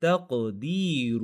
تقدير.